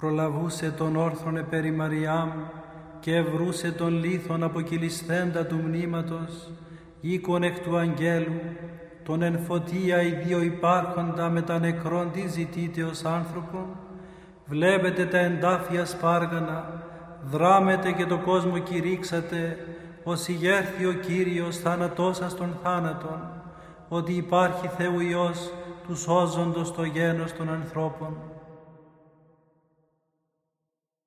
προλαβούσε τον όρθρον επέρι Μαριάμ και ευρούσε τον λίθον αποκυλισθέντα του μνήματος, οίκον εκ του αγγέλου, τον εν φωτία οι δύο υπάρχοντα με τα νεκρόν τι ζητείτε ως άνθρωπον, βλέπετε τα εντάφια σπάργανα, δράμετε και το κόσμο κηρύξατε, ως ηγέρθη ο Κύριος θάνατώσας των θάνατων, ότι υπάρχει Θεού Υιός τους σώζοντος το γένος των ανθρώπων.